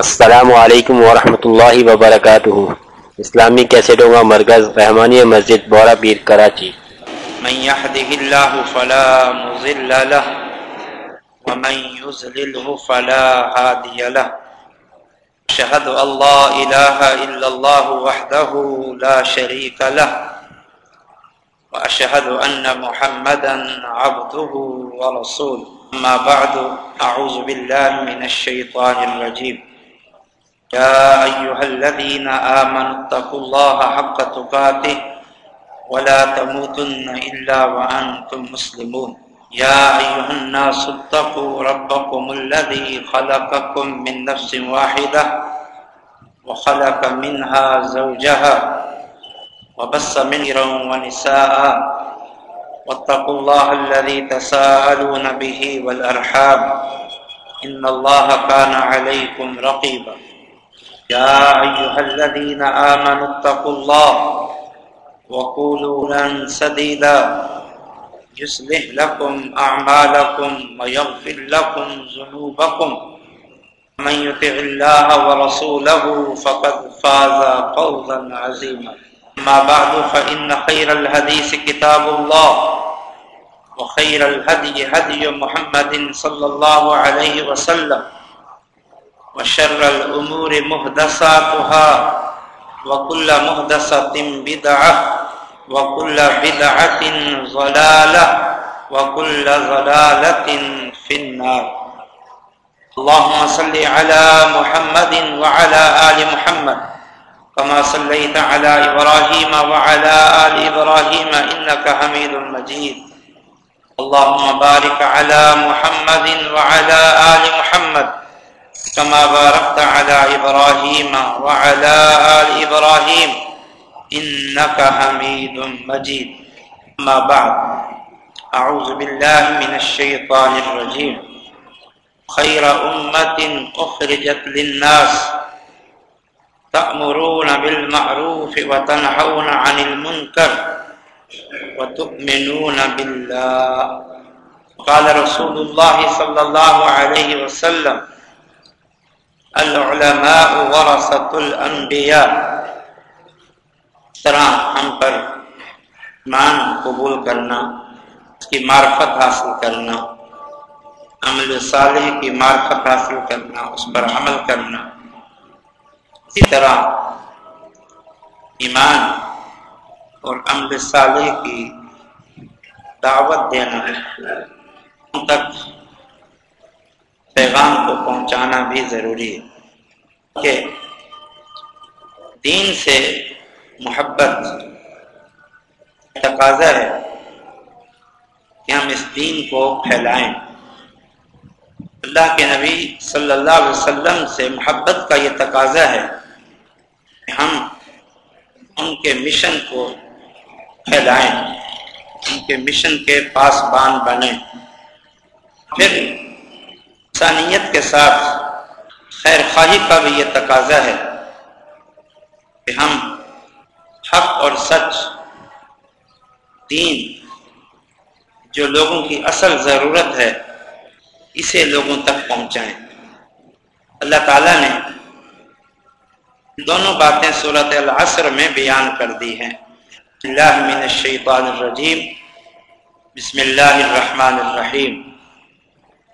السلام علیکم ورحمۃ اللہ وبرکاتہ۔ اسلامی کیسٹوں کا مرکز رحمانی مسجد بورا پیر کراچی۔ من يهده الله فلا مضل له ومن يضلله فلا هادي له اشهد ان لا اله الا الله وحده لا شريك له واشهد ان محمدا عبده ورسوله اما بعد، اعوذ بالله من الشيطان الرجيم يا أيها الذين آمنوا اتقوا الله حق تقاته ولا تموتن إلا وأنتم مسلمون. يا أيها الناس اتقوا ربكم الذي خلقكم من نفس واحدة وخلق منها زوجها وبس منيرا ونساء. واتقوا الله الذي تساءلون به والأرحام. إن الله كان عليكم رقيبا. يا أيها الذين آمنوا اتقوا الله وقولوا لن سديدا يصلح لكم أعمالكم ويغفر لكم ذنوبكم. من يطع الله ورسوله فقد فاز فوزا عظيما. ما بعد، فإن خير الحديث كتاب الله وخير الهدي هدي محمد صلى الله عليه وسلم. وشر الأمور مهدساتها وكل مهدسة بدعة وكل بدعة ضلالة وكل ضلالة في النار. اللهم صل على محمد وعلى آل محمد كما صليت على إبراهيم وعلى آل إبراهيم إنك حميد مجيد. اللهم بارك على محمد وعلى آل محمد كما باركت على إبراهيم وعلى آل إبراهيم إنك حميد مجيد. ما بعد، أعوذ بالله من الشيطان الرجيم. خير أمة أخرجت للناس تأمرون بالمعروف وتنحون عن المنكر وتؤمنون بالله. قال رسول الله صلى الله عليه وسلم العلماء ورثت الانبیاء طرح ہم پر ایمان قبول کرنا، اس کی معرفت حاصل کرنا، عمل صالح کی معرفت حاصل کرنا، اس پر عمل کرنا۔ اسی طرح ایمان اور عمل صالح کی دعوت دینا۔ ان تک پیغام کو پہنچانا بھی ضروری ہے کہ دین سے محبت، تقاضا ہے کہ ہم اس دین کو پھیلائیں۔ اللہ کے نبی صلی اللہ علیہ وسلم سے محبت کا یہ تقاضا ہے کہ ہم ان کے مشن کو پھیلائیں، ان کے مشن کے پاس بان بنیں۔ پھر انسانیت کے ساتھ خیر خواہی کا بھی یہ تقاضا ہے کہ ہم حق اور سچ، دین جو لوگوں کی اصل ضرورت ہے، اسے لوگوں تک پہنچائیں۔ اللہ تعالیٰ نے دونوں باتیں صورت العصر میں بیان کر دی ہیں۔ اللہ من الشیطان الرجیم۔ بسم اللہ الرحمن الرحیم۔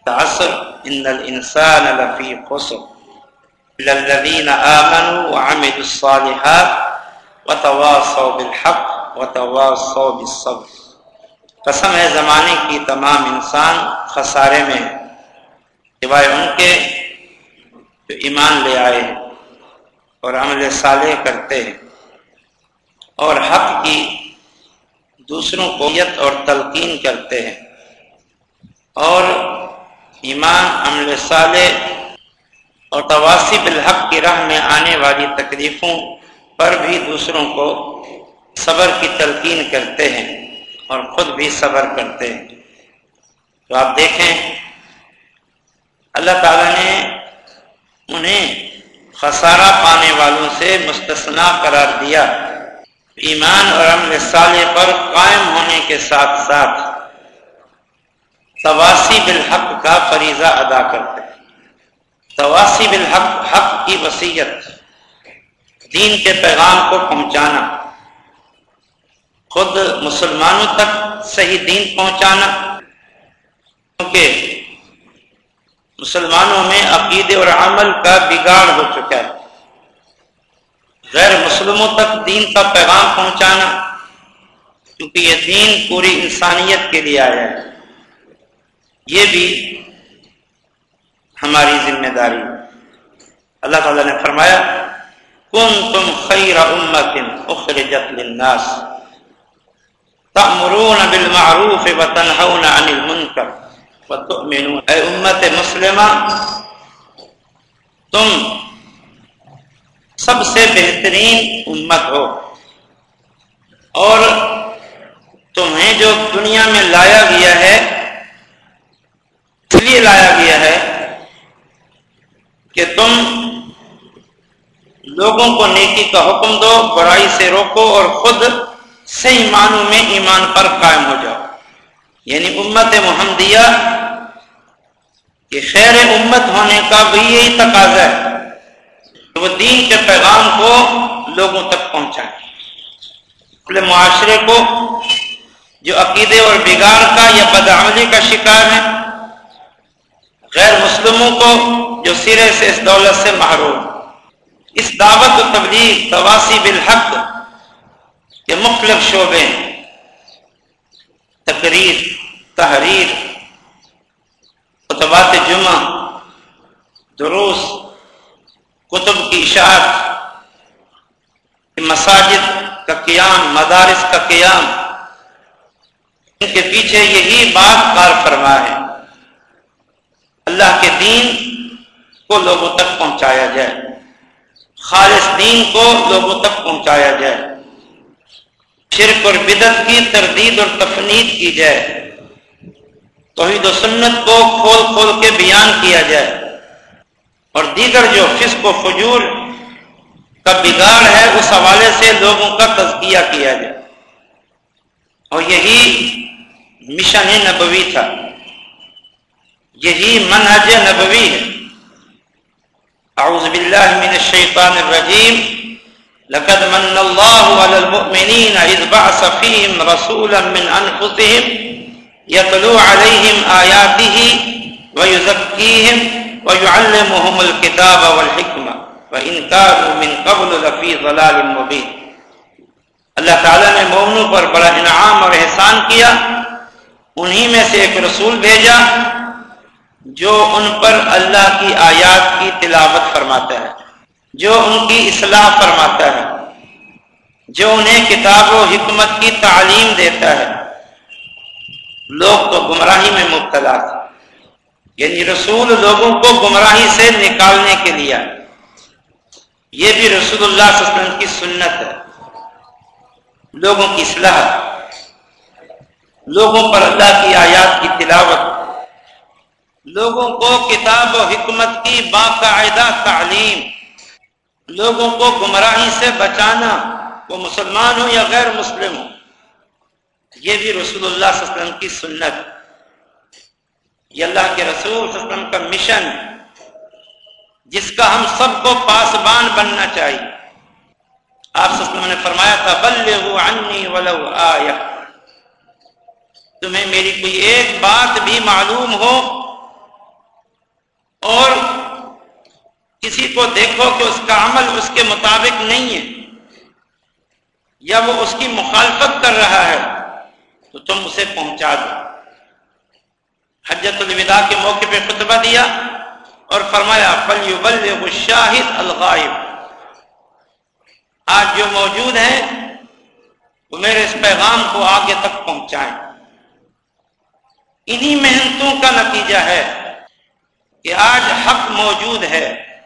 تعصر ان الانسان لفی خسر للذین آمنوا وعملوا الصالحات وتواصوا بالحق وتواصوا بالصبر قسم ہے زمانے کی تمام انسان خسارے میں سوائے ان کے جو ایمان لے آئے ہیں اور عمل صالح کرتے ہیں اور حق کی دوسروں کو اور تلقین کرتے ہیں اور ایمان عمل صالح اور تواسی بالحق کی راہ میں آنے والی تکلیفوں پر بھی دوسروں کو صبر کی تلقین کرتے ہیں اور خود بھی صبر کرتے ہیں۔ تو آپ دیکھیں، اللہ تعالیٰ نے انہیں خسارہ پانے والوں سے مستثنا قرار دیا۔ ایمان اور عمل صالح پر قائم ہونے کے ساتھ ساتھ تواسی بالحق کا فریضہ ادا کرتے ہیں۔ تواسی بالحق، حق کی وسیعت دین کے پیغام کو پہنچانا، خود مسلمانوں تک صحیح دین پہنچانا، کیونکہ مسلمانوں میں عقیدے اور عمل کا بگاڑ ہو چکا ہے۔ غیر مسلموں تک دین کا پیغام پہنچانا، کیونکہ یہ دین پوری انسانیت کے لیے آیا ہے۔ یہ بھی ہماری ذمہ داری اللہ تعالیٰ نے فرمایا کن تم خیر امت اخرجت للناس تأمرون بالمعروف وتنهون عن المنکر وتؤمنون. اے امت مسلمہ، تم سب سے بہترین امت ہو اور تمہیں جو دنیا میں لایا گیا ہے لیے لایا گیا ہے کہ تم لوگوں کو نیکی کا حکم دو، برائی سے روکو اور خود صحیح معنوں میں ایمان پر قائم ہو جاؤ۔ یعنی امت محمدیہ کہ خیر امت ہونے کا بھی یہی تقاضا ہے کہ وہ دین کے پیغام کو لوگوں تک پہنچائیں اپنے معاشرے کو جو عقیدے اور بگاڑ کا یا بدعملی کا شکار ہے غیر مسلموں کو جو سرے سے اس دولت سے محروم۔ اس دعوت و تبلیغ، تواسی بالحق کے مختلف شعبے تقریر، تحریر، خطبات جمعہ، دروس، کتب کی اشاعت، مساجد کا قیام، مدارس کا قیام۔ ان کے پیچھے یہی بات کار فرما ہے۔ اللہ کے دین کو لوگوں تک پہنچایا جائے۔ خالص دین کو لوگوں تک پہنچایا جائے۔ شرک اور بدت کی تردید اور تفنید کی جائے۔ توحید و سنت کو کھول کھول کے بیان کیا جائے۔ اور دیگر جو فسق و فجور کا بگاڑ ہے، اس حوالے سے لوگوں کا تزکیہ کیا جائے۔ اور یہی مشن نبوی تھا۔ یہی منہج نبوی ہے۔ اعوذ باللہ من الشیطان الرجیم۔ لقد من الله على المؤمنين اذ بعث فيهم رسولا من انفسهم يتلو عليهم آياته ويزكيهم ويعلمهم الكتاب والحكمة وإن كانوا من قبل لفي ضلال مبين اللہ تعالیٰ نے مومنوں پر بڑا انعام اور احسان کیا۔ انہی میں سے ایک رسول بھیجا۔ جو ان پر اللہ کی آیات کی تلاوت فرماتا ہے، جو ان کی اصلاح فرماتا ہے، جو انہیں کتاب و حکمت کی تعلیم دیتا ہے۔ لوگ تو گمراہی میں مبتلا تھے۔ یعنی رسول لوگوں کو گمراہی سے نکالنے کے لیے۔ یہ بھی رسول اللہ صلی اللہ علیہ وسلم کی سنت ہے۔ لوگوں کی اصلاح۔ لوگوں پر اللہ کی آیات کی تلاوت۔ لوگوں کو کتاب و حکمت کی باقاعدہ تعلیم، لوگوں کو گمراہی سے بچانا، وہ مسلمان ہو یا غیر مسلم ہو یہ بھی رسول اللہ صلی اللہ علیہ وسلم کی سنت۔ یہ اللہ کے رسول صلی اللہ علیہ وسلم کا مشن، جس کا ہم سب کو پاسبان بننا چاہیے۔ آپ صلی اللہ علیہ وسلم نے فرمایا تھا بلغوا عنی ولو آیا تمہیں میری کوئی ایک بات بھی معلوم ہو اور کسی کو دیکھو کہ اس کا عمل اس کے مطابق نہیں ہے، یا وہ اس کی مخالفت کر رہا ہے، تو تم اسے پہنچا دو۔ حجت الوداع کے موقع پہ خطبہ دیا اور فرمایا فل شاہد الغائب۔ آج جو موجود ہیں، وہ میرے اس پیغام کو آگے تک پہنچائیں۔ انہی محنتوں کا نتیجہ ہے۔ کہ آج حق موجود ہے۔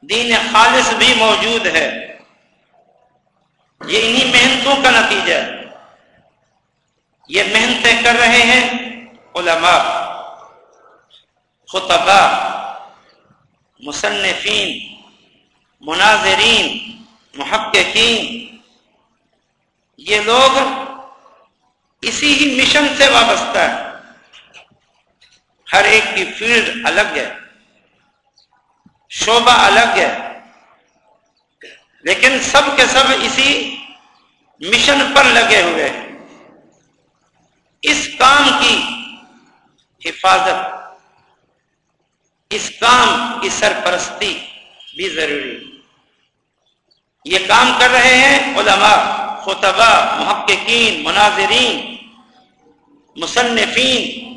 دین خالص بھی موجود ہے۔ یہ انہی محنتوں کا نتیجہ ہے۔ یہ محنتیں کر رہے ہیں علماء خطبہ مصنفین، مناظرین، محققین۔ یہ لوگ اسی ہی مشن سے وابستہ ہے ہر ایک کی فیلڈ الگ ہے، شعبہ الگ ہے۔ لیکن سب کے سب اسی مشن پر لگے ہوئے ہیں۔ اس کام کی حفاظت، اس کام کی سرپرستی بھی ضروری یہ کام کر رہے ہیں علماء خطبہ محققین، مناظرین، مصنفین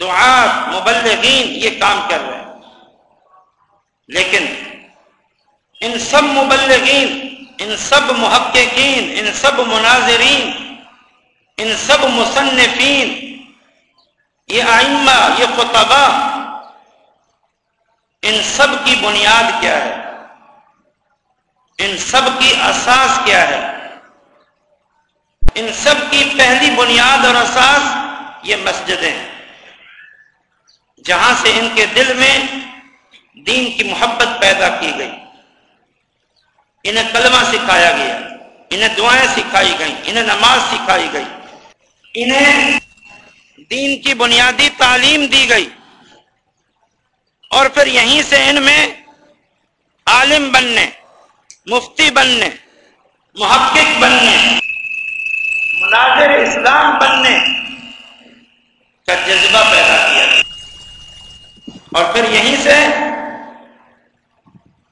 دعات مبلغین، یہ کام کر رہے ہیں۔ لیکن ان سب مبلغین، ان سب محققین، ان سب مناظرین، ان سب مصنفین، یہ آئمہ یہ خطبہ ان سب کی بنیاد کیا ہے؟ ان سب کی اساس کیا ہے؟ ان سب کی پہلی بنیاد اور اساس یہ مسجدیں ہیں۔ جہاں سے ان کے دل میں دین کی محبت پیدا کی گئی۔ انہیں کلمہ سکھایا گیا، انہیں دعائیں سکھائی گئیں، انہیں نماز سکھائی گئی۔ انہیں دین کی بنیادی تعلیم دی گئی۔ اور پھر یہیں سے ان میں عالم بننے، مفتی بننے، محقق بننے مناظر اسلام بننے کا جذبہ پیدا کیا۔ اور پھر یہیں سے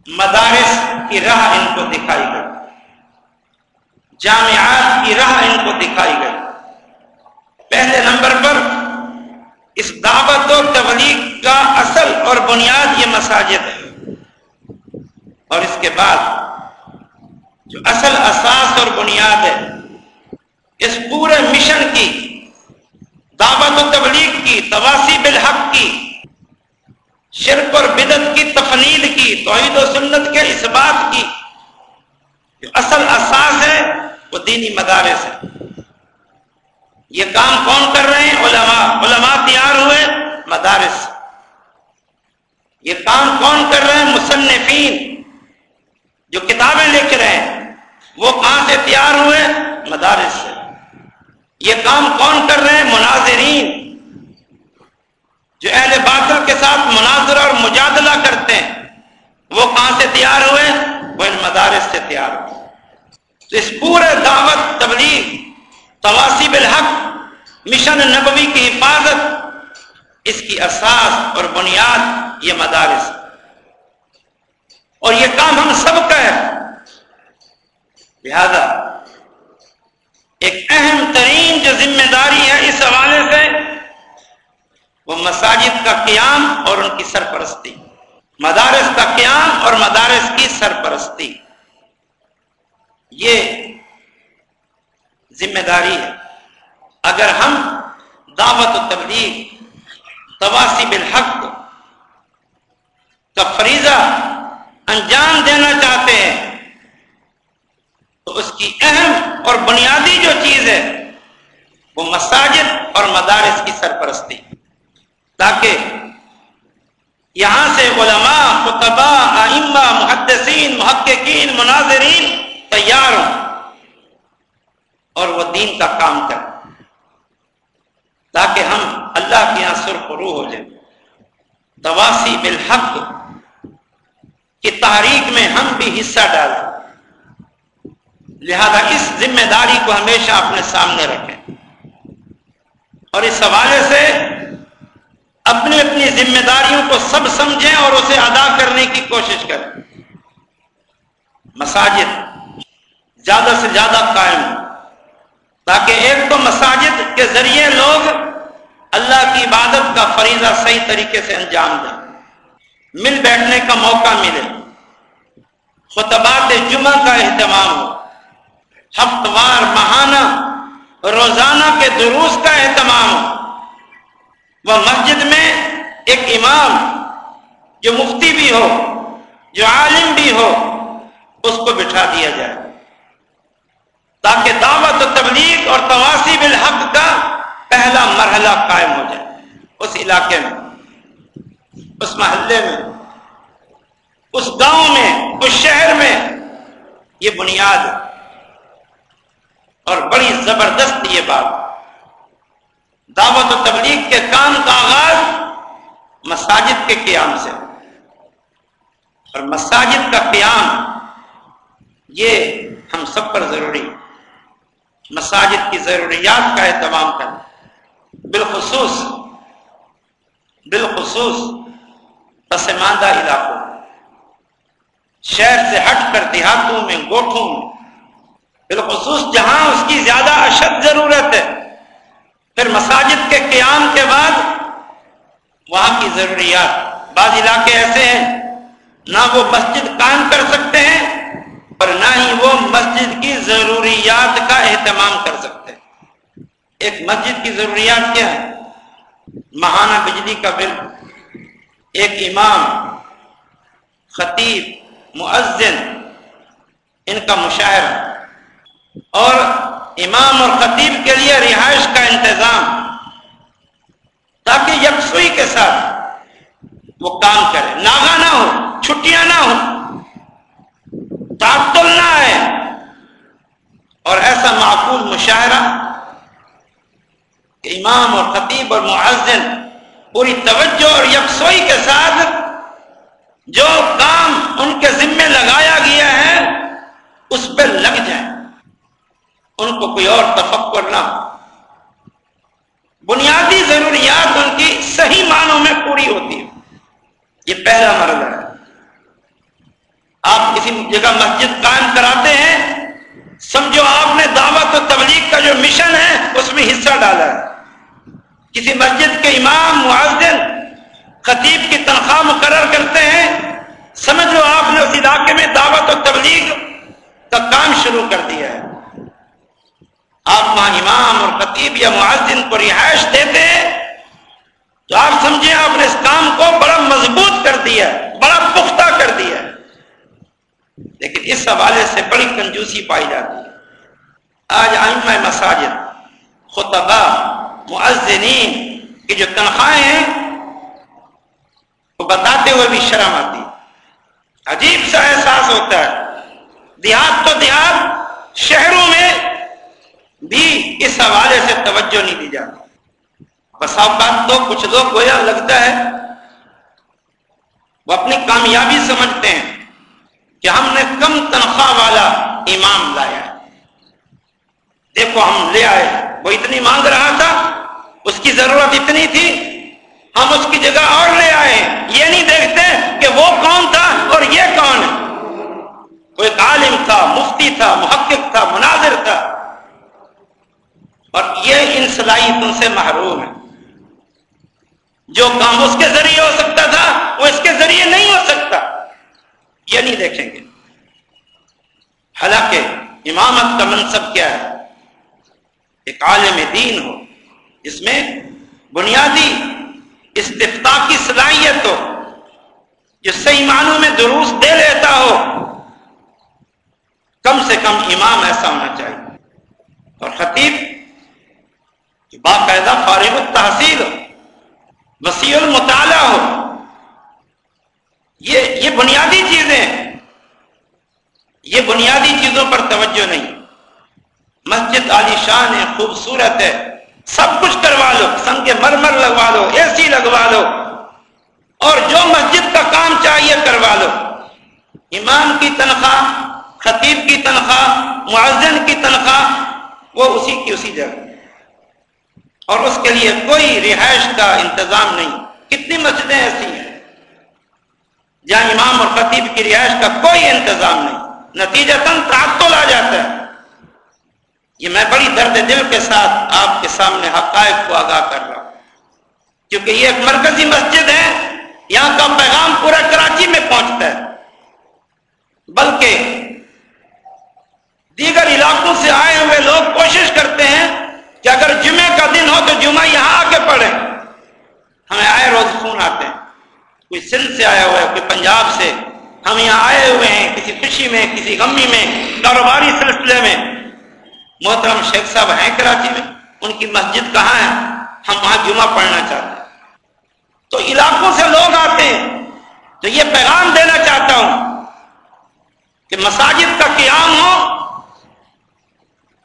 مدارس کی راہ ان کو دکھائی گئی۔ جامعات کی راہ ان کو دکھائی گئی۔ پہلے نمبر پر اس دعوت و تبلیغ کا اصل اور بنیاد یہ مساجد ہے۔ اور اس کے بعد جو اصل اساس اور بنیاد ہے، اس پورے مشن کی، دعوت و تبلیغ کی تواسی بالحق کی شرک اور بدت کی تفنید کی، توحید و سنت کے اس بات کی۔ جو اصل اساس ہے، وہ دینی مدارس ہے۔ یہ کام کون کر رہے ہیں؟ علماء۔ علماء تیار ہوئے، مدارس۔ یہ کام کون کر رہے ہیں؟ مصنفین۔ جو کتابیں لکھ رہے ہیں، وہ کہاں سے تیار ہوئے؟ مدارس سے۔ یہ کام کون کر رہے ہیں؟ مناظرین۔ جو اہل باطل کے ساتھ مناظرہ اور مجادلہ کرتے ہیں، وہ کہاں سے تیار ہوئے؟ وہ ان مدارس سے تیار ہوئے۔ تو اس پورے دعوت، تبلیغ تواسی بالحق مشن نبوی کی حفاظت، اس کی اساس اور بنیاد یہ مدارس۔ اور یہ کام ہم سب کا ہے۔ لہذا ایک اہم ترین جو ذمہ داری ہے اس حوالے سے وہ مساجد کا قیام اور ان کی سرپرستی۔ مدارس کا قیام اور مدارس کی سرپرستی۔ یہ ذمہ داری ہے۔ اگر ہم دعوت و تبلیغ تواسی بالحق کا فریضہ انجام دینا چاہتے ہیں، تو اس کی اہم اور بنیادی جو چیز ہے، وہ مساجد اور مدارس کی سرپرستی۔ تاکہ یہاں سے علماء خطبہ آئمہ محدثین، محققین، مناظرین تیار ہوں اور وہ دین کا کام کریں تاکہ ہم اللہ کے یہاں سرخ روح ہو جائیں۔ دواسی بالحق کی تاریخ میں ہم بھی حصہ ڈالیں۔ لہذا اس ذمہ داری کو ہمیشہ اپنے سامنے رکھیں۔ اور اس حوالے سے اپنی اپنی ذمہ داریوں کو سب سمجھیں اور اسے ادا کرنے کی کوشش کریں۔ مساجد زیادہ سے زیادہ قائم ہو تاکہ ایک تو مساجد کے ذریعے لوگ اللہ کی عبادت کا فریضہ صحیح طریقے سے انجام دیں۔ مل بیٹھنے کا موقع ملے۔ خطبات جمعہ کا اہتمام ہو۔ ہفت وار ماہانہ روزانہ کے دروس کا اہتمام ہو۔ وہ مسجد میں ایک امام جو مفتی بھی ہو، جو عالم بھی ہو، اس کو بٹھا دیا جائے۔ تاکہ دعوت و تبلیغ اور تواسی بالحق کا پہلا مرحلہ قائم ہو جائے۔ اس علاقے میں، اس محلے میں، اس گاؤں میں، اس شہر میں یہ بنیاد ہے۔ اور بڑی زبردست یہ بات۔ دعوت و تبلیغ کے کام کا آغاز مساجد کے قیام سے۔ اور مساجد کا قیام، یہ ہم سب پر ضروری، مساجد کی ضروریات کا اہتمام کرنا۔ بالخصوص بالخصوص پسماندہ علاقوں شہر سے ہٹ کر دیہاتوں میں، گوٹھوں میں، بالخصوص جہاں اس کی زیادہ اشد ضرورت ہے۔ پھر مساجد کے قیام کے بعد وہاں کی ضروریات۔ بعض علاقے ایسے ہیں، نہ وہ مسجد قائم کر سکتے ہیں اور نہ ہی وہ مسجد کی ضروریات کا اہتمام کر سکتے ہیں۔ ایک مسجد کی ضروریات کیا ہے؟ ماہانہ بجلی کا بل، ایک امام، خطیب معذن ان کا مشاعرہ۔ اور امام اور خطیب کے لیے رہائش کا انتظام، تاکہ یکسوئی کے ساتھ وہ کام کرے۔ ناگا نہ ہو، چھٹیاں نہ ہو تعطل نہ ہے اور ایسا معقول مشاعرہ کہ امام اور خطیب اور معذن پوری توجہ اور یکسوئی کے ساتھ جو کام ان کے ذمے لگایا گیا ہے، اس پہ لگ جائیں ان کو کوئی اور تفکر نہ ہو۔ بنیادی ضروریات ان کی صحیح معنوں میں پوری ہوتی ہے یہ پہلا مرحلہ ہے۔ آپ کسی جگہ مسجد قائم کراتے ہیں۔ سمجھو آپ نے دعوت و تبلیغ کا جو مشن ہے، اس میں حصہ ڈالا ہے۔ کسی مسجد کے امام معذن خطیب کی تنخواہ مقرر کرتے ہیں۔ سمجھ لو آپ نے اس علاقے میں دعوت و تبلیغ کا کام شروع کر دیا ہے۔ آپ وہاں امام اور خطیب یا معذن کو رہائش دیتے تو آپ سمجھیں آپ نے اس کام کو بڑا مضبوط کر دیا، بڑا پختہ کر دیا۔ لیکن اس حوالے سے بڑی کنجوسی پائی جاتی ہے۔ آج آئمہ مساجد خطبہ معذنین کی جو تنخواہیں ہیں، وہ بتاتے ہوئے بھی شرم آتی عجیب سا احساس ہوتا ہے۔ دیہات تو دیہات، شہروں میں بھی اس حوالے سے توجہ نہیں دی جاتی۔ بس اوقات تو کچھ لوگ گویا لگتا ہے۔ وہ اپنی کامیابی سمجھتے ہیں کہ ہم نے کم تنخواہ والا امام لایا دیکھو ہم لے آئے، وہ اتنی مانگ رہا تھا، اس کی ضرورت اتنی تھی، ہم اس کی جگہ اور لے آئے۔ یہ نہیں دیکھتے کہ وہ کون تھا اور یہ کون ہے۔ کوئی عالم تھا، مفتی تھا، محقق تھا، مناظر تھا۔ اور یہ ان صلاحیتوں سے محروم ہے۔ جو کام اس کے ذریعے ہو سکتا تھا، وہ اس کے ذریعے نہیں ہو سکتا۔ یہ نہیں دیکھیں گے۔ حالانکہ امامت کا منصب کیا ہے؟ ایک عالم دین ہو۔ جس میں بنیادی استفتا کی صلاحیت ہو۔ جو صحیح معنوں میں دروس دے لیتا ہو۔ کم سے کم امام ایسا ہونا چاہیے۔ اور خطیب باقاعدہ فارغ التحصیل ہو وسیع المطالعہ ہو۔ یہ یہ بنیادی چیزیں، یہ بنیادی چیزوں پر توجہ نہیں۔ مسجد عالی شان ہے خوبصورت ہے۔ سب کچھ کروا لو، سنگ مرمر لگوا لو، اے سی لگوا لو۔ اور جو مسجد کا کام چاہیے کروا لو۔ امام کی تنخواہ، خطیب کی تنخواہ معذن کی تنخواہ، وہ اسی کی اسی جگہ۔ اور اس کے لیے کوئی رہائش کا انتظام نہیں۔ کتنی مسجدیں ایسی ہیں جہاں امام اور خطیب کی رہائش کا کوئی انتظام نہیں۔ نتیجہ تن تعطل آ جاتا ہے۔ یہ میں بڑی درد دل کے ساتھ آپ کے سامنے حقائق کو آگاہ کر رہا ہوں۔ کیونکہ یہ ایک مرکزی مسجد ہے، یہاں کا پیغام پورا کراچی میں پہنچتا ہے۔ بلکہ دیگر علاقوں سے آئے ہوئے لوگ کوشش کرتے ہیں کہ اگر جمعے کا دن ہو تو جمعہ یہاں آ کے پڑھیں۔ ہمیں آئے روز فون آتے ہیں۔ کوئی سندھ سے آیا ہوا ہے، کوئی پنجاب سے۔ ہم یہاں آئے ہوئے ہیں کسی خوشی میں، کسی غمی میں، کاروباری سلسلے میں۔ محترم شیخ صاحب ہیں کراچی میں۔ ان کی مسجد کہاں ہے؟ ہم وہاں جمعہ پڑھنا چاہتے ہیں۔ تو علاقوں سے لوگ آتے ہیں۔ تو یہ پیغام دینا چاہتا ہوں کہ مساجد کا قیام ہو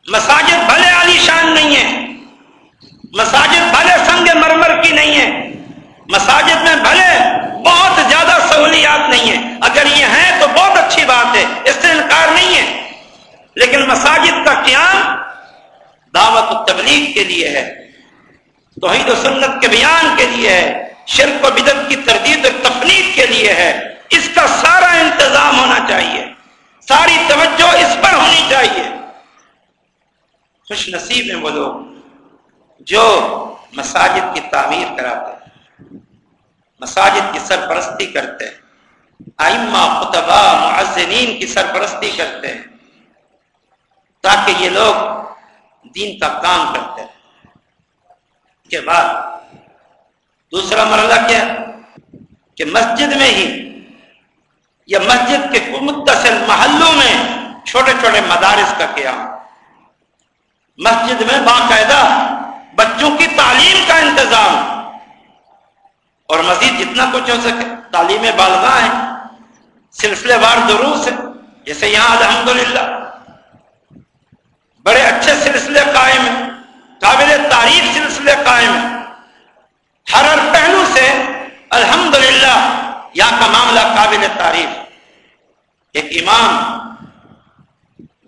مساجد بھلے علی شان نہیں ہے مساجد بھلے سنگ مرمر کی نہیں ہے مساجد میں بھلے بہت زیادہ سہولیات نہیں ہیں۔ اگر یہ ہیں تو بہت اچھی بات ہے، اس سے انکار نہیں ہے۔ لیکن مساجد کا قیام دعوت و تبلیغ کے لیے ہے، توحید و سنت کے بیان کے لیے ہے، شرک و بدت کی تردید اور تفنید کے لیے ہے۔ اس کا سارا انتظام ہونا چاہیے۔ ساری توجہ اس پر ہونی چاہیے۔ خوش نصیب ہیں وہ لوگ جو مساجد کی تعمیر کراتے ہیں، مساجد کی سرپرستی کرتے ہیں آئمہ خطبہ معزنین کی سرپرستی کرتے ہیں تاکہ یہ لوگ دین کا کام کرتے ہیں۔ کے بعد دوسرا مرحلہ کیا؟ کہ مسجد میں ہی یا مسجد کے متصل محلوں میں چھوٹے چھوٹے مدارس کا قیام۔ مسجد میں باقاعدہ بچوں کی تعلیم کا انتظام۔ اور مزید جتنا کچھ ہو سکے، تعلیم بالغاہ ہے سلسلے وار دروس ہے جیسے یہاں الحمدللہ، بڑے اچھے سلسلے قائم ہیں۔ قابل تعریف سلسلے قائم ہیں۔ ہر ہر پہلو سے الحمدللہ یہاں کا معاملہ قابل تعریف۔ ایک امام،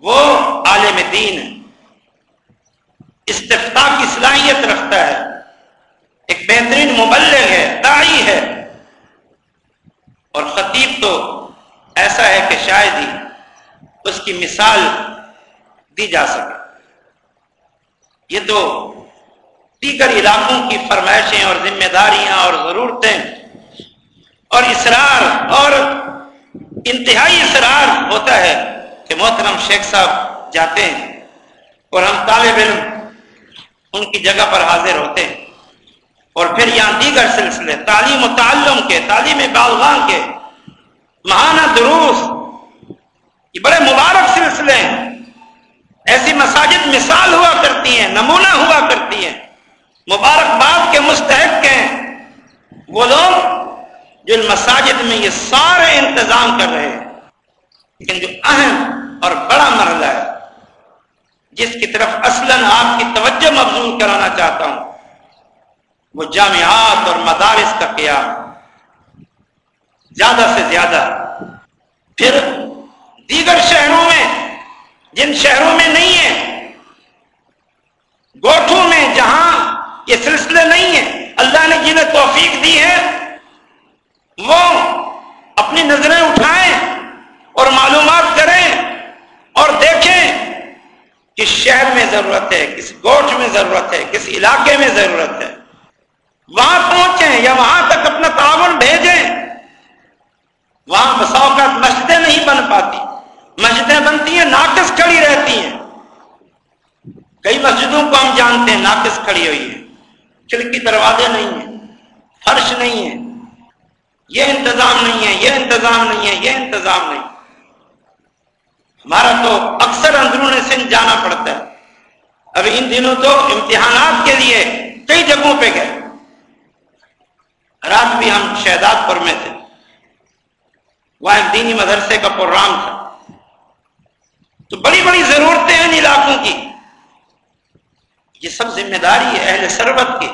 وہ عالم دین ہے۔ استفتا کی صلاحیت رکھتا ہے۔ ایک بہترین مبلغ ہے، داعی ہے۔ اور خطیب تو ایسا ہے کہ شاید ہی اس کی مثال دی جا سکے۔ یہ تو دیگر علاقوں کی فرمائشیں اور ذمہ داریاں اور ضرورتیں اور اسرار اور انتہائی اسرار ہوتا ہے کہ محترم شیخ صاحب جاتے ہیں اور ہم طالب علم ان کی جگہ پر حاضر ہوتے ہیں۔ اور پھر یہاں دیگر سلسلے، تعلیم و تعلم کے، تعلیم بالغان کے مہانہ دروس، یہ بڑے مبارک سلسلے ہیں۔ ایسی مساجد مثال ہوا کرتی ہیں، نمونہ ہوا کرتی ہیں۔ مبارکباد کے مستحق ہیں۔ وہ لوگ جو ان مساجد میں یہ سارے انتظام کر رہے ہیں۔ لیکن جو اہم اور بڑا مرحلہ ہے جس کی طرف اصلاً آپ کی توجہ مبزول کرانا چاہتا ہوں۔ وہ جامعات اور مدارس کا قیام۔ زیادہ سے زیادہ۔ پھر دیگر شہروں میں، جن شہروں میں نہیں ہے، گوٹھوں میں جہاں یہ سلسلے نہیں ہیں اللہ نے جنہیں توفیق دی ہے، وہ اپنی نظریں اٹھائیں اور معلومات کریں اور دیکھیں کس شہر میں ضرورت ہے، کس گوٹھ میں ضرورت ہے، کس علاقے میں ضرورت ہے۔ وہاں پہنچیں یا وہاں تک اپنا تعاون بھیجیں۔ وہاں بساؤقات مسجدیں نہیں بن پاتی۔ مسجدیں بنتی ہیں، ناقص کھڑی رہتی ہیں۔ کئی مسجدوں کو ہم جانتے ہیں، ناقص کھڑی ہوئی ہے کھڑکی دروازے نہیں ہیں، فرش نہیں ہے یہ انتظام نہیں ہے، یہ انتظام نہیں ہے، یہ انتظام نہیں۔ ہمارا تو اکثر اندرون سندھ جانا پڑتا ہے۔ ابھی ان دنوں تو امتحانات کے لیے کئی جگہوں پہ گئے۔ رات بھی ہم شہداد پر میں تھے۔ وہاں ایک دینی مدرسے کا پروگرام تھا۔ تو بڑی بڑی ضرورتیں ہیں ان علاقوں کی۔ یہ سب ذمہ داری ہے اہل سربت کی،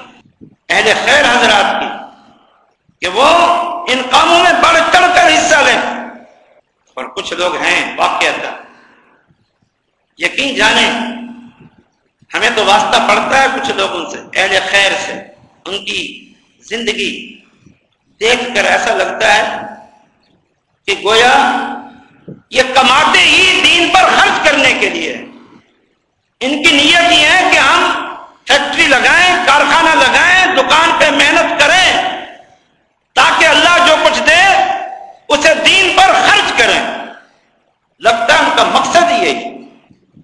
اہل خیر حضرات کی کہ وہ ان کاموں میں بڑھ چڑھ کر حصہ لیں۔ اور کچھ لوگ ہیں واقع یقین جانے ہمیں تو واسطہ پڑتا ہے کچھ لوگوں سے، اہل خیر سے، ان کی زندگی۔ دیکھ کر ایسا لگتا ہے کہ گویا یہ کماتے ہی دین پر خرچ کرنے کے لیے۔ ان کی نیت یہ ہے کہ ہم فیکٹری لگائیں، کارخانہ لگائیں، دکان پہ محنت کریں، تاکہ اللہ جو کچھ دے اسے دین پر خرچ کریں لگتا ہے ان کا مقصد ہی یہی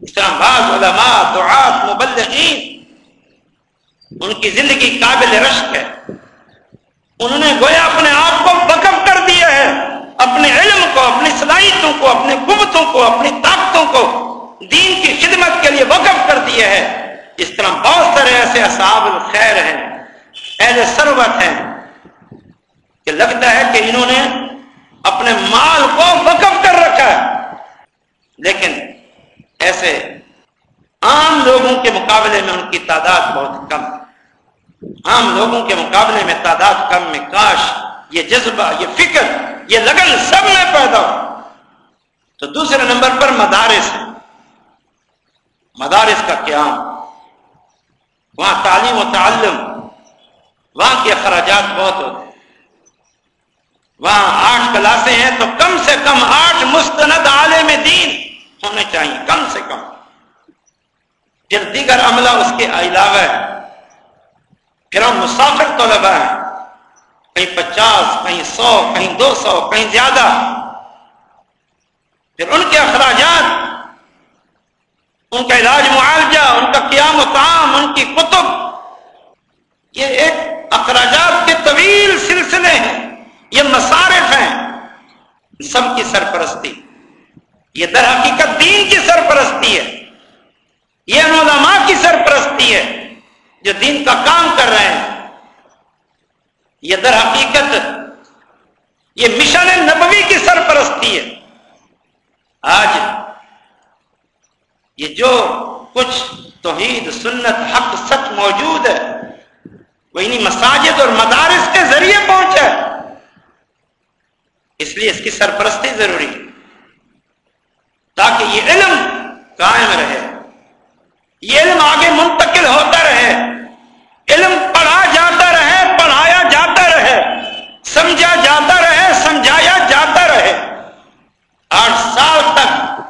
اس طرح بعض علماء، دعات، مبلغین ان کی زندگی قابل رشک ہے۔ انہوں نے گویا اپنے آپ کو وقف کر دیا ہے۔ اپنے علم کو، اپنی صلاحیتوں کو، اپنی قوتوں کو، اپنی طاقتوں کو دین کی خدمت کے لیے وقف کر دیا ہے۔ اس طرح بہت سارے ایسے اصحاب الخیر ہیں، اہل سروت ہیں، کہ لگتا ہے کہ انہوں نے اپنے مال کو وقف کر رکھا ہے۔ لیکن ایسے عام لوگوں کے مقابلے میں ان کی تعداد بہت کم عام لوگوں کے مقابلے میں تعداد کم میں کاش یہ جذبہ، یہ فکر، یہ لگن سب میں پیدا ہو۔ تو دوسرے نمبر پر مدارس ہے۔ مدارس کا قیام۔ وہاں تعلیم و تعلم، وہاں کے اخراجات بہت ہوتے ہیں۔ وہاں آٹھ کلاسیں ہیں تو کم سے کم آٹھ مستند عالم دین ہونے چاہیے، کم سے کم۔ پھر دیگر عملہ اس کے علاوہ ہے پھر ہم مسافر طلبا ہیں۔ کہیں پچاس، کہیں سو، کہیں دو سو، کہیں زیادہ۔ پھر ان کے اخراجات، ان کا علاج معالجہ، ان کا قیام و کام ان کی کتب، یہ ایک اخراجات کے طویل سلسلے ہیں۔ یہ مصارف ہیں سب کی سرپرستی۔ یہ در حقیقت دین کی سرپرستی ہے۔ یہ علماء کی سرپرستی ہے جو دین کا کام کر رہے ہیں۔ یہ در حقیقت یہ مشن نبوی کی سرپرستی ہے۔ آج یہ جو کچھ توحید، سنت، حق، سچ موجود ہے، وہ انہیں مساجد اور مدارس کے ذریعے پہنچا ہے۔ اس لیے اس کی سرپرستی ضروری ہے۔ تاکہ یہ علم قائم رہے۔ یہ علم آگے منتقل ہوتا رہے۔ علم پڑھا جاتا رہے، پڑھایا جاتا رہے۔ سمجھا جاتا رہے، سمجھایا جاتا رہے۔ آٹھ سال تک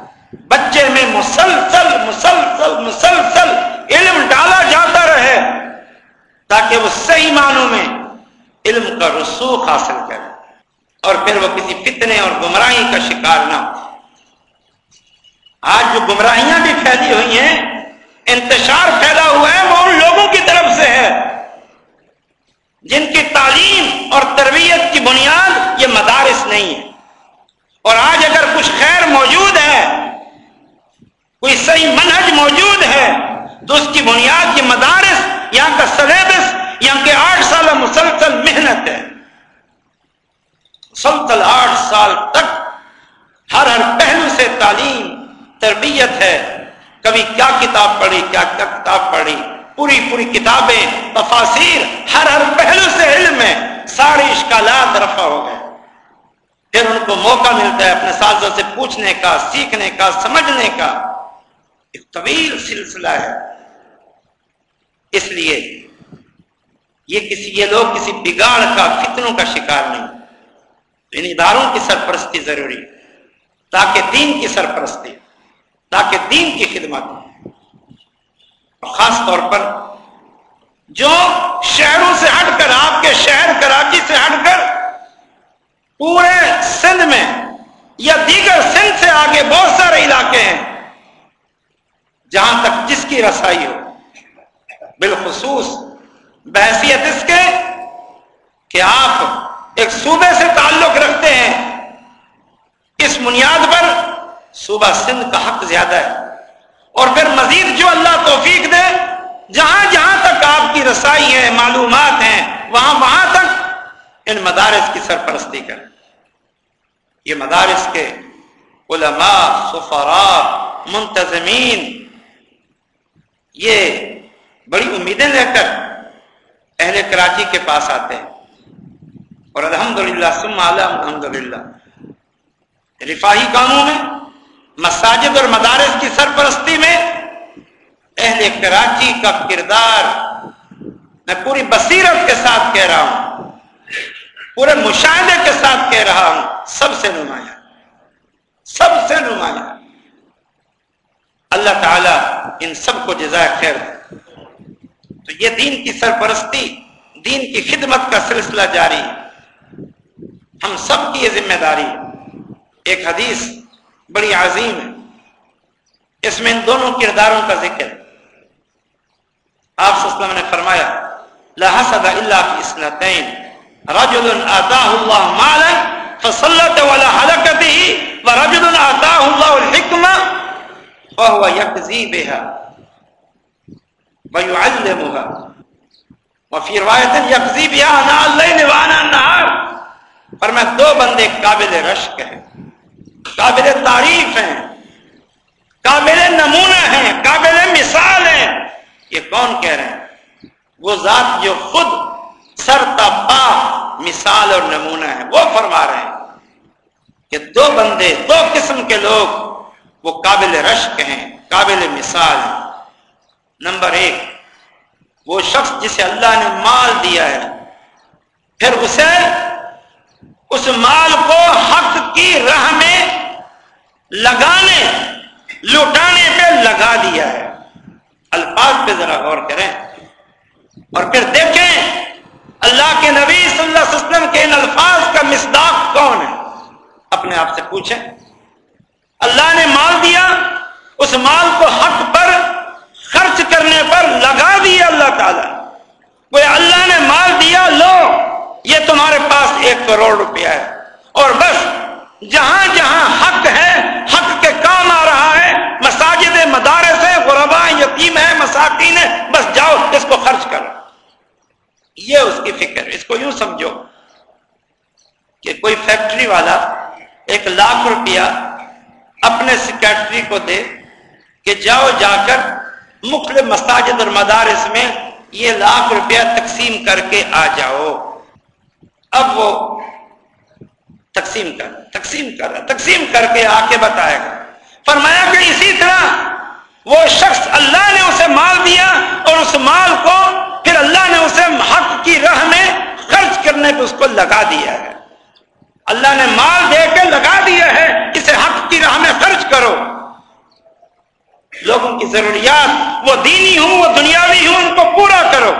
بچے میں مسلسل مسلسل مسلسل علم ڈالا جاتا رہے تاکہ وہ صحیح معنوں میں علم کا رسوخ حاصل کرے۔ اور پھر وہ کسی فتنے اور گمراہی کا شکار نہ ہو۔ آج جو گمراہیاں بھی پھیلی ہوئی ہیں، انتشار پھیلا ہوا ہے، وہ ان لوگوں کی طرف سے ہے۔ جن کی تعلیم اور تربیت کی بنیاد یہ مدارس نہیں ہے۔ اور آج اگر کچھ خیر موجود ہے، کوئی صحیح منہج موجود ہے، تو اس کی بنیاد یہ مدارس، یہاں کا سلیبس، یہاں کے آٹھ سال مسلسل محنت ہے۔ مسلسل آٹھ سال تک ہر ہر پہلو سے تعلیم، تربیت ہے۔ کبھی کیا کتاب پڑھی، کیا کیا کتاب پڑھی۔ پوری پوری کتابیں تفاصیر ہر ہر پہلو سے علم ہے سارے اشکالات رفع ہو گئے۔ پھر ان کو موقع ملتا ہے اپنے سازوں سے پوچھنے کا، سیکھنے کا، سمجھنے کا۔ ایک طویل سلسلہ ہے۔ اس لیے یہ کسی، یہ لوگ کسی بگاڑ کا، فتنوں کا شکار نہیں۔ ان اداروں کی سرپرستی ضروری تاکہ دین کی سرپرستی، تاکہ دین کی خدمت خاص طور پر جو شہروں سے ہٹ کر، آپ کے شہر، کراچی سے ہٹ کر پورے سندھ میں یا دیگر سندھ سے آگے بہت سارے علاقے ہیں، جہاں تک جس کی رسائی ہو۔ بالخصوص بحثیت اس کے کہ آپ ایک صوبے سے تعلق رکھتے ہیں۔ اس بنیاد پر صوبہ سندھ کا حق زیادہ ہے۔ اور پھر مزید جو اللہ توفیق دے، جہاں جہاں تک آپ کی رسائی ہے معلومات ہیں، وہاں وہاں تک ان مدارس کی سرپرستی کریں۔ یہ مدارس کے علماء، سفراء، منتظمین، یہ بڑی امیدیں لے کر اہل کراچی کے پاس آتے ہیں۔ اور الحمدللہ سم الحمد للہ رفاہی کاموں میں مساجد اور مدارس کی سرپرستی میں اہل کراچی کا کردار۔ میں پوری بصیرت کے ساتھ کہہ رہا ہوں، پورے مشاہدے کے ساتھ کہہ رہا ہوں، سب سے نمایاں، سب سے نمایاں۔ اللہ تعالی ان سب کو جزائے خیر تو یہ دین کی سرپرستی، دین کی خدمت کا سلسلہ جاری ہم سب کی یہ ذمہ داری ہے۔ ایک حدیث بڑی عظیم ہے۔ اس میں ان دونوں کرداروں کا ذکر۔ آپ وسلم نے فرمایا، لا حسد الا في اثنتين رجل آتاه الله مالا فصلت على حلقته ورجل آتاه الله الحكمة فهو يقضي بها ويعلمها وفي رواية يقضي بها انا الليل وانا النهار فرمایا دو بندے قابل رشک ہیں، قابل تعریف ہیں، قابل نمونہ ہیں، قابل مثال ہیں۔ یہ کون کہہ رہے ہیں؟ وہ ذات جو خود سر تبا مثال اور نمونہ ہے، وہ فرما رہے ہیں کہ دو بندے، دو قسم کے لوگ وہ قابل رشک ہیں، قابل مثال ہیں۔ نمبر ایک، وہ شخص جسے اللہ نے مال دیا ہے، پھر اسے اس مال کو حق کی راہ میں لگانے، لوٹانے پہ لگا دیا ہے۔ الفاظ پہ ذرا غور کریں۔ اور پھر دیکھیں، اللہ کے نبی صلی اللہ علیہ وسلم کے ان الفاظ کا مصداق کون ہے؟ اپنے آپ سے پوچھیں۔ اللہ نے مال دیا، اس مال کو حق پر خرچ کرنے پر لگا دیا اللہ تعالی۔ کوئی اللہ نے مال دیا، لو۔ یہ تمہارے پاس ایک کروڑ روپیہ ہے۔ اور بس، جہاں جہاں حق ہے، حق کے کام آ رہا ہے، مساجد مدارس ہے غربا یتیم ہے مساکین ہے بس جاؤ، اس کو خرچ کرو۔ یہ اس کی فکر اس کو یوں سمجھو کہ کوئی فیکٹری والا ایک لاکھ روپیہ اپنے سیکرٹری کو دے کہ جاؤ جا کر مختلف مساجد اور مدارس میں یہ لاکھ روپیہ تقسیم کر کے آ جاؤ۔ اب وہ تقسیم کر تقسیم کر تقسیم کر کے آ کے بتائے گا۔ فرمایا کہ اسی طرح وہ شخص اللہ نے اسے مال دیا اور اس مال کو پھر اللہ نے اسے حق کی راہ میں خرچ کرنے پہ اس کو لگا دیا ہے۔ اللہ نے مال دے کے لگا دیا ہے، اسے حق کی راہ میں خرچ کرو۔ لوگوں کی ضروریات، وہ دینی ہوں، وہ دنیاوی ہوں، ان کو پورا کرو۔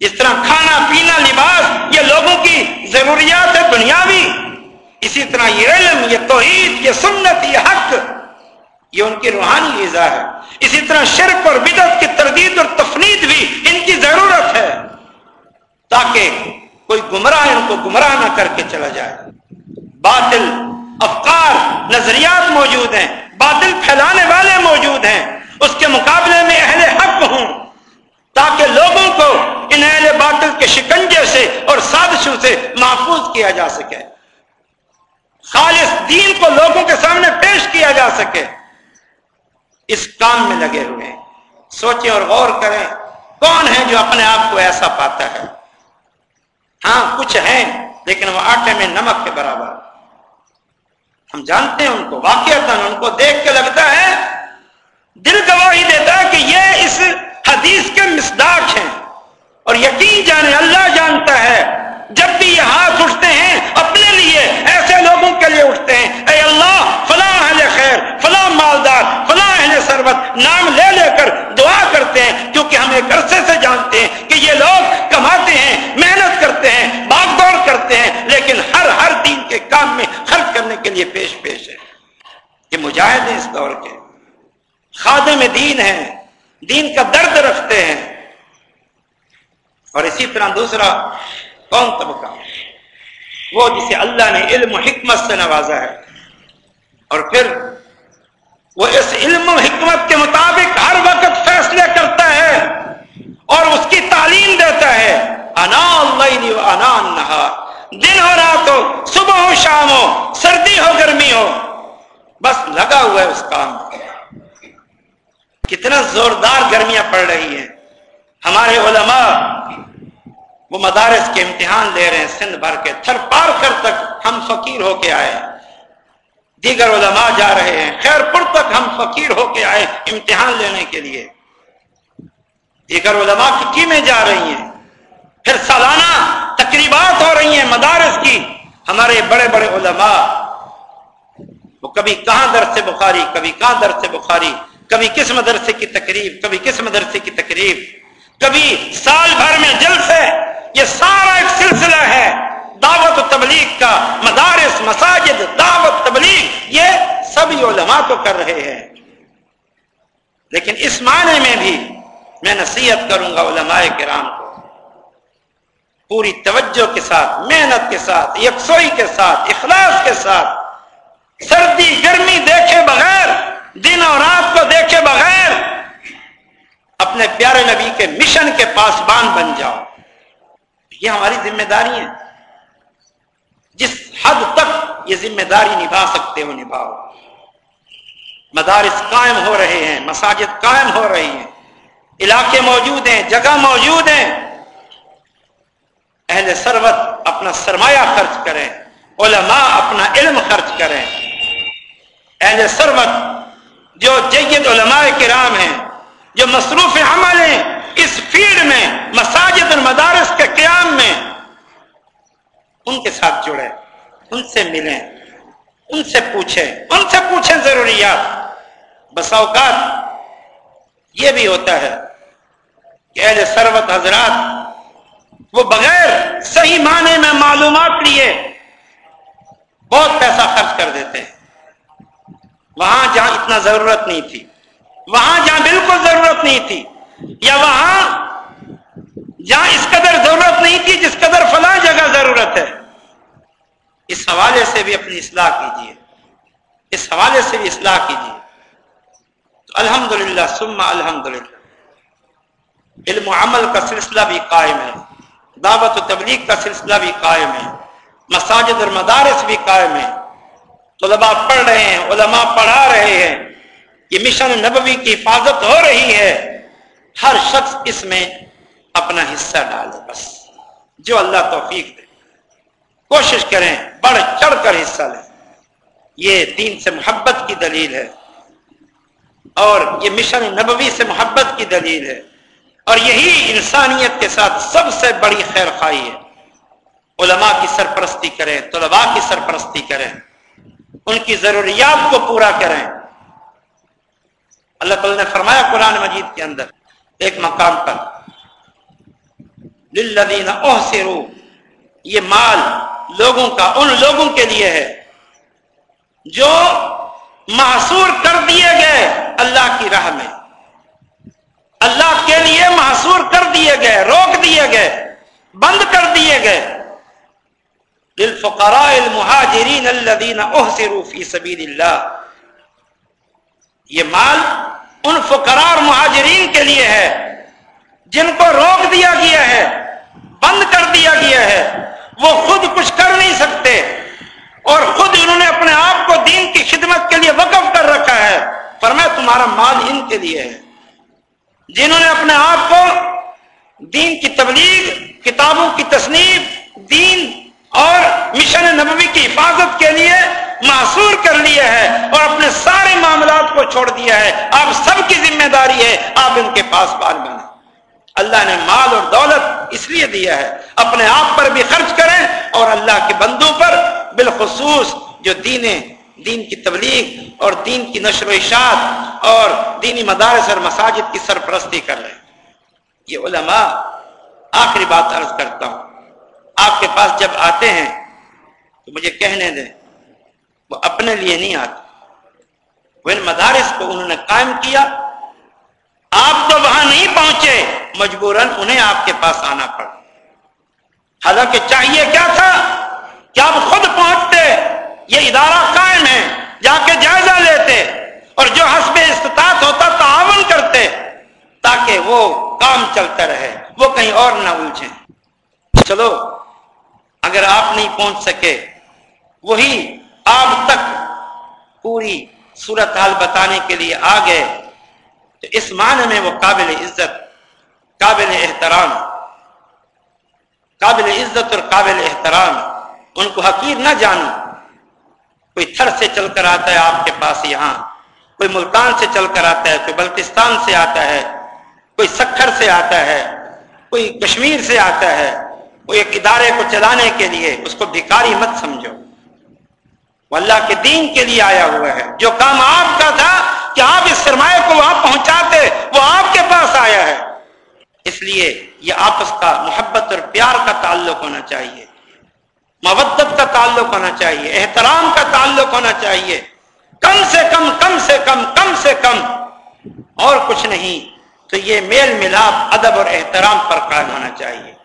اس طرح کھانا پینا لباس، یہ لوگوں کی ضروریات ہے دنیاوی۔ اسی طرح یہ علم، یہ توحید، یہ سنت، یہ حق، یہ ان کی روحانی غذا ہے۔ اسی طرح شرک اور بدت کی تردید اور تفنید بھی ان کی ضرورت ہے۔ تاکہ کوئی گمراہ ان کو گمراہ نہ کر کے چلا جائے۔ باطل افکار، نظریات موجود ہیں۔ باطل پھیلانے والے موجود ہیں۔ اس کے مقابلے میں اہل حق ہوں۔ تاکہ لوگوں کو ان اہل باطل کے شکنجے سے اور سازشوں سے محفوظ کیا جا سکے۔ خالص دین کو لوگوں کے سامنے پیش کیا جا سکے۔ اس کام میں لگے ہوئے۔ ہیں سوچیں اور غور کریں، کون ہے جو اپنے آپ کو ایسا پاتا ہے؟ ہاں کچھ ہیں، لیکن وہ آٹے میں نمک کے برابر۔ ہم جانتے ہیں ان کو واقعات ان کو دیکھ کے لگتا ہے، دل گواہی دیتا ہے کہ یہ اس حدیث کے مصداق ہیں۔ اور یقین جانے، اللہ جانتا ہے، جب بھی یہ ہاتھ اٹھتے ہیں، اپنے لیے ایسے لوگوں کے لیے اٹھتے ہیں، اے اللہ، فلاں اہل خیر، فلاں مالدار، فلاں اہل سربت نام لے لے کر دعا کرتے ہیں، کیونکہ ہم ایک عرصے سے جانتے ہیں کہ یہ لوگ کماتے ہیں، محنت کرتے ہیں، باغ دوڑ کرتے ہیں، لیکن ہر ہر دین کے کام میں خرچ کرنے کے لیے پیش پیش ہے۔ یہ مجاہد ہیں اس دور کے۔ خادم دین ہیں۔ دین کا درد رکھتے ہیں۔ اور اسی طرح دوسرا کون طبقہ۔ وہ جسے اللہ نے علم و حکمت سے نوازا ہے۔ اور پھر وہ اس علم و حکمت کے مطابق ہر وقت فیصلے کرتا ہے اور اس کی تعلیم دیتا ہے۔ انا اللہ انا نہا دن ہو رات ہو، صبح ہو، شام ہو، سردی ہو، گرمی ہو۔ بس لگا ہوا ہے اس کام۔ کتنا زوردار گرمیاں پڑ رہی ہیں۔ ہمارے علماء وہ مدارس کے امتحان لے رہے ہیں سندھ بھر کے، تھر پار کر تک ہم فقیر ہو کے آئے۔ دیگر علماء جا رہے ہیں، خیر پور تک ہم فقیر ہو کے آئے امتحان لینے کے لیے۔ دیگر علماء کی ٹیمیں جا رہی ہیں۔ پھر سالانہ تقریبات ہو رہی ہیں مدارس کی۔ ہمارے بڑے بڑے علماء، وہ کبھی کہاں درس سے بخاری، کبھی کہاں درس سے بخاری کبھی کس مدرسے کی تقریب، کبھی کس مدرسے کی تقریب، کبھی سال بھر میں جلسے، یہ سارا ایک سلسلہ ہے دعوت و تبلیغ کا مدارس، مساجد، دعوت، تبلیغ، یہ سبھی علماء تو کر رہے ہیں۔ لیکن اس معنی میں بھی میں نصیحت کروں گا علماء کرام کو۔ پوری توجہ کے ساتھ، محنت کے ساتھ، یکسوئی کے ساتھ، اخلاص کے ساتھ، سردی، گرمی دیکھے بغیر دن اور رات کو دیکھے بغیر اپنے پیارے نبی کے مشن کے پاسبان بن جاؤ۔ یہ ہماری ذمہ داری ہے۔ جس حد تک یہ ذمہ داری نبھا سکتے ہو، نبھاؤ۔ مدارس قائم ہو رہے ہیں، مساجد قائم ہو رہی ہیں۔ علاقے موجود ہیں، جگہ موجود ہیں۔ اہل سروت اپنا سرمایہ خرچ کریں، علماء اپنا علم خرچ کریں۔ اہل سروت جو جید علماء کرام ہیں، جو مصروف عمل ہیں اس فیلڈ میں، مساجد اور مدارس کے قیام میں، ان کے ساتھ جڑے، ان سے ملیں ان سے پوچھیں ان سے پوچھیں ضروریات۔ بس اوقات یہ بھی ہوتا ہے کہ اہل سروت حضرات، وہ بغیر صحیح معنی میں معلومات لیے بہت پیسہ خرچ کر دیتے ہیں۔ وہاں جہاں اتنا ضرورت نہیں تھی، وہاں جہاں بالکل ضرورت نہیں تھی، یا وہاں جہاں اس قدر ضرورت نہیں تھی جس قدر فلاں جگہ ضرورت ہے۔ اس حوالے سے بھی اپنی اصلاح کیجیے اس حوالے سے بھی اصلاح کیجیے تو الحمد للہ سما الحمد للہ علم و عمل کا سلسلہ بھی قائم ہے۔ دعوت و تبلیغ کا سلسلہ بھی قائم ہے۔ مساجد اور مدارس بھی قائم ہے طلباء پڑھ رہے ہیں، علماء پڑھا رہے ہیں یہ مشن نبوی کی حفاظت ہو رہی ہے، ہر شخص اس میں اپنا حصہ ڈالے بس۔ جو اللہ توفیق دے۔ کوشش کریں بڑھ چڑھ کر حصہ لیں۔ یہ دین سے محبت کی دلیل ہے۔ اور یہ مشن نبوی سے محبت کی دلیل ہے۔ اور یہی انسانیت کے ساتھ سب سے بڑی خیر خواہی ہے۔ علماء کی سرپرستی کریں، طلباء کی سرپرستی کریں۔ ان کی ضروریات کو پورا کریں۔ اللہ تعالی نے فرمایا قرآن مجید کے اندر، ایک مقام پر، للذین احسروا یہ مال لوگوں کا، ان لوگوں کے لیے ہے، جو محصور کر دیے گئے اللہ کی راہ میں۔ اللہ کے لیے محصور کر دیے گئے، روک دیے گئے، بند کر دیے گئے۔ للفقراء المہاجرین الذین احسروا فی سبیل اللہ یہ مال ان فقراء اور مہاجرین کے لیے ہے، جن کو روک دیا گیا ہے، بند کر دیا گیا ہے، وہ خود کچھ کر نہیں سکتے اور خود انہوں نے اپنے آپ کو دین کی خدمت کے لیے وقف کر رکھا ہے۔ پر میں تمہارا مال ان کے لیے ہے۔ جنہوں نے اپنے آپ کو دین کی تبلیغ، کتابوں کی تصنیف، دین اور مشن نبوی کی حفاظت کے لیے معصور کر لیا ہے اور اپنے سارے معاملات کو چھوڑ دیا ہے۔ آپ سب کی ذمہ داری ہے، آپ ان کے پاس بار بنے اللہ نے مال اور دولت اس لیے دیا ہے۔ اپنے آپ پر بھی خرچ کریں اور اللہ کے بندوں پر بالخصوص جو دین دین کی تبلیغ اور دین کی نشر و اشاعت اور دینی مدارس اور مساجد کی سرپرستی کر رہے ہیں۔ یہ علماء، آخری بات عرض کرتا ہوں۔ آپ کے پاس جب آتے ہیں، تو مجھے کہنے دیں، وہ اپنے لیے نہیں آتے۔ وہ ان مدارس کو انہوں نے قائم کیا، آپ تو وہاں نہیں پہنچے، مجبوراً انہیں آپ کے پاس آنا پڑا۔ حالانکہ چاہیے کیا تھا؟ کہ آپ خود پہنچتے، یہ ادارہ قائم ہے، جا کے جائزہ لیتے، اور جو حسب استطاعت ہوتا، تعاون کرتے، تاکہ وہ کام چلتا رہے، وہ کہیں اور نہ الجھیں۔ چلو اگر آپ نہیں پہنچ سکے، وہی آپ تک پوری صورت حال بتانے کے لیے آ گئے، تو اس معنی میں وہ قابل عزت، قابل احترام، قابل عزت اور قابل احترام، ان کو حقیر نہ جانو۔ کوئی تھر سے چل کر آتا ہے آپ کے پاس یہاں، کوئی ملتان سے چل کر آتا ہے، کوئی بلتستان سے آتا ہے، کوئی سکھر سے آتا ہے، کوئی کشمیر سے آتا ہے وہ ایک ادارے کو چلانے کے لیے اس کو بھکاری مت سمجھو۔ وہ اللہ کے دین کے لیے آیا ہوا ہے۔ جو کام آپ کا تھا کہ آپ اس سرمایہ کو وہاں پہنچاتے، وہ آپ کے پاس آیا ہے۔ اس لیے یہ آپس کا محبت اور پیار کا تعلق ہونا چاہیے۔ مودت کا تعلق ہونا چاہیے۔ احترام کا تعلق ہونا چاہیے۔ کم سے کم کم سے کم کم سے کم۔ اور کچھ نہیں، تو یہ میل ملاپ، ادب اور احترام پر قائم ہونا چاہیے۔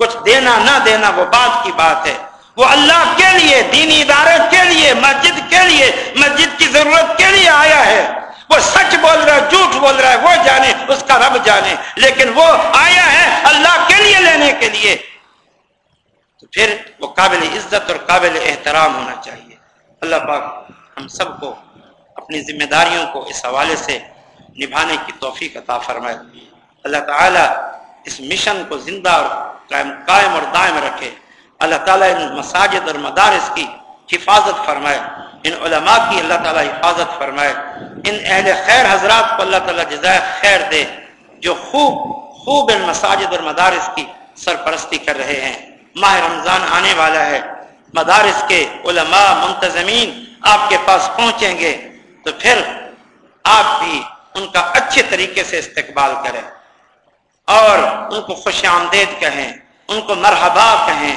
کچھ دینا نہ دینا وہ بات کی بات ہے۔ وہ اللہ کے لیے، دینی ادارے کے لیے، مسجد کے لیے، مسجد کی ضرورت کے لیے آیا ہے۔ وہ سچ بول رہا ہے، جھوٹ بول رہا ہے، وہ جانے، اس کا رب جانے۔ لیکن وہ آیا ہے اللہ کے لیے لینے کے لیے۔ تو پھر وہ قابل عزت اور قابل احترام ہونا چاہیے۔ اللہ پاک ہم سب کو اپنی ذمہ داریوں کو اس حوالے سے نبھانے کی توفیق عطا فرمائے۔ اللہ تعالی اس مشن کو زندہ اور قائم قائم اور دائم رکھے۔ اللہ تعالیٰ ان مساجد اور مدارس کی حفاظت فرمائے۔ ان علماء کی اللہ تعالیٰ حفاظت فرمائے۔ ان اہل خیر حضرات کو اللہ تعالیٰ جزائے خیر دے، جو خوب خوب ان مساجد اور مدارس کی سرپرستی کر رہے ہیں۔ ماہ رمضان آنے والا ہے۔ مدارس کے علماء منتظمین آپ کے پاس پہنچیں گے تو پھر آپ بھی ان کا اچھے طریقے سے استقبال کریں۔ اور ان کو خوش آمدید کہیں، ان کو مرحبا کہیں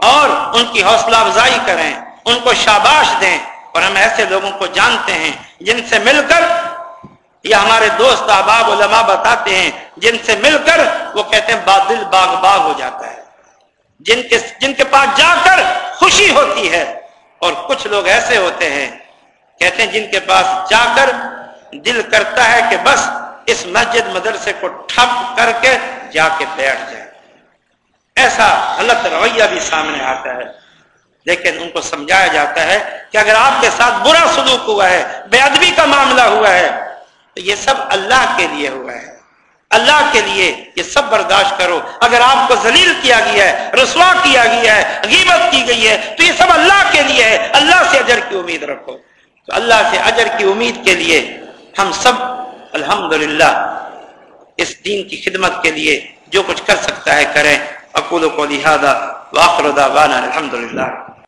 اور ان کی حوصلہ افزائی کریں، ان کو شاباش دیں اور ہم ایسے لوگوں کو جانتے ہیں جن سے مل کر یا ہمارے دوست احباب علماء بتاتے ہیں، جن سے مل کر وہ کہتے ہیں بادل باغ باغ ہو جاتا ہے۔ جن کے جن کے پاس جا کر خوشی ہوتی ہے اور کچھ لوگ ایسے ہوتے ہیں، کہتے ہیں جن کے پاس جا کر دل کرتا ہے کہ بس اس مسجد مدرسے کو ٹھپ کر کے جا کے بیٹھ جائے۔ ایسا غلط رویہ بھی سامنے آتا ہے۔ لیکن ان کو سمجھایا جاتا ہے کہ اگر آپ کے ساتھ برا سلوک ہوا ہے، بے ادبی کا معاملہ ہوا ہے، تو یہ سب اللہ کے لیے ہوا ہے۔ اللہ کے لیے یہ سب برداشت کرو۔ اگر آپ کو ذلیل کیا گیا ہے، رسوا کیا گیا ہے، غیبت کی گئی ہے، تو یہ سب اللہ کے لیے ہے۔ اللہ سے اجر کی امید رکھو۔ تو اللہ سے اجر کی امید کے لیے ہم سب الحمدللہ، اس دین کی خدمت کے لیے جو کچھ کر سکتا ہے کریں۔ اقول کو لہٰذا واخر دعوانا الحمدللہ۔